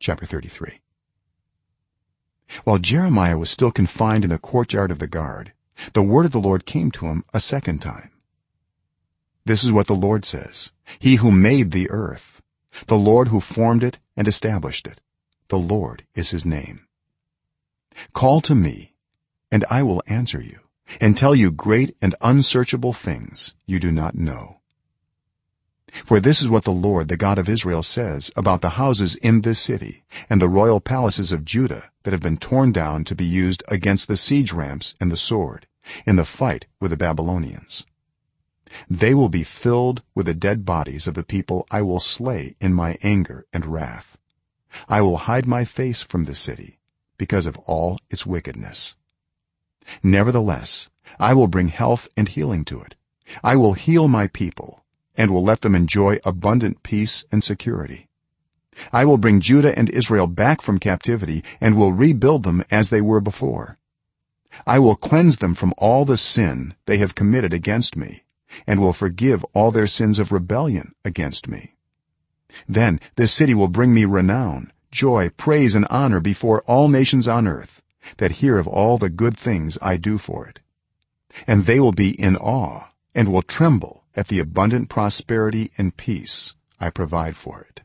chapter 33 while jeremiah was still confined in the courtyard of the guard the word of the lord came to him a second time. This is what the lord says. He who made the earth the lord who formed it and established it the lord is his name. Call to me and i will answer you and tell you great and unsearchable things you do not know for this is what the lord the god of israel says about the houses in this city and the royal palaces of judah that have been torn down to be used against the siege ramps and the sword in the fight with the babylonians. They will be filled with the dead bodies of the people i will slay in my anger and wrath. I will hide my face from the city because of all its wickedness. Nevertheless i will bring health and healing to it. I will heal my people and will let them enjoy abundant peace and security. I will bring judah and israel back from captivity and will rebuild them as they were before. I will cleanse them from all the sin they have committed against me and will forgive all their sins of rebellion against me. Then this city will bring me renown joy praise and honor before all nations on earth that hear of all the good things i do for it. And they will be in awe and will tremble at the abundant prosperity and peace i provide for it.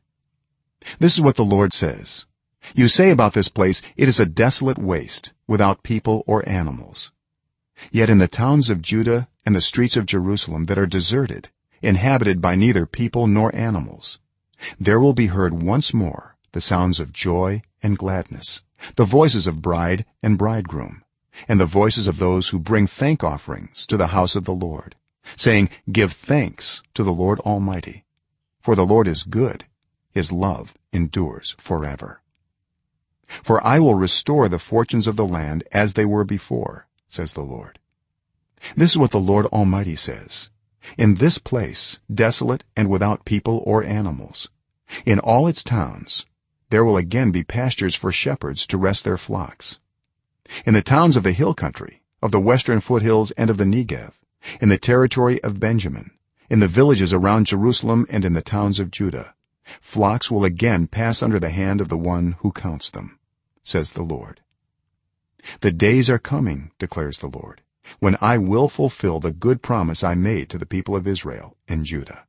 This is what the lord says. You say about this place it is a desolate waste without people or animals. Yet in the towns of judah and the streets of jerusalem that are deserted inhabited by neither people nor animals there will be heard once more the sounds of joy and gladness the voices of bride and bridegroom and the voices of those who bring thank offerings to the house of the lord saying give thanks to the lord almighty for the lord is good his love endures forever. For i will restore the fortunes of the land as they were before says the lord. This is what the lord almighty says. In this place desolate and without people or animals in all its towns there will again be pastures for shepherds to rest their flocks. In the towns of the hill country of the western foothills and of the negev in the territory of benjamin in the villages around jerusalem and in the towns of judah. Flocks will again pass under the hand of the one who counts them says the lord. The days are coming declares the lord when i will fulfill the good promise i made to the people of israel and judah.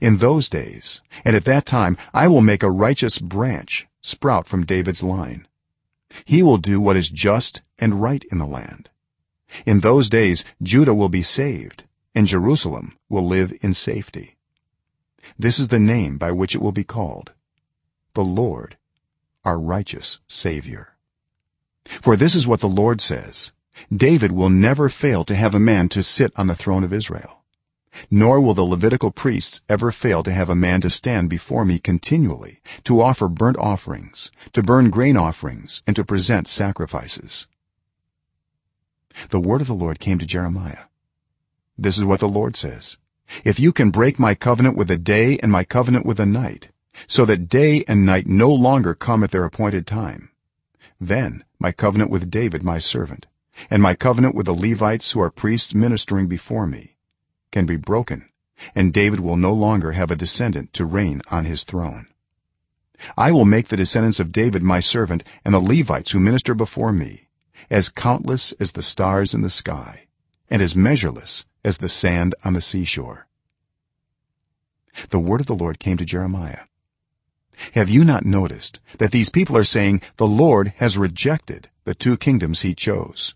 In those days and at that time i will make a righteous branch sprout from david's line. He will do what is just and right in the land in those days judah will be saved and jerusalem will live in safety. This is the name by which it will be called the lord our righteous savior. For this is what the lord says david will never fail to have a man to sit on the throne of israel nor will the levitical priests ever fail to have a man to stand before me continually to offer burnt offerings to burn grain offerings and to present sacrifices the word of the lord came to jeremiah. This is what the lord says. If you can break my covenant with a day and my covenant with a night so that day and night no longer come at their appointed time then my covenant with david my servant and my covenant with the levites who are priests ministering before me can be broken and david will no longer have a descendant to reign on his throne. I will make the descendants of david my servant and the levites who minister before me as countless as the stars in the sky and as measureless as the sand on the seashore. The word of the lord came to jeremiah. Have you not noticed that these people are saying the lord has rejected the two kingdoms he chose.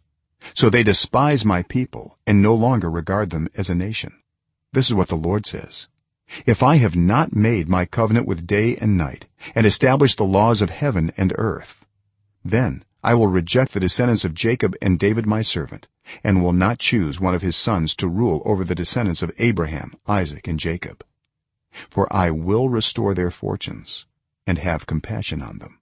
So they despise my people and no longer regard them as a nation. This is what the lord says. If i have not made my covenant with day and night and established the laws of heaven and earth then i will reject the descendants of jacob and david my servant and will not choose one of his sons to rule over the descendants of abraham isaac and jacob. For i will restore their fortunes and have compassion on them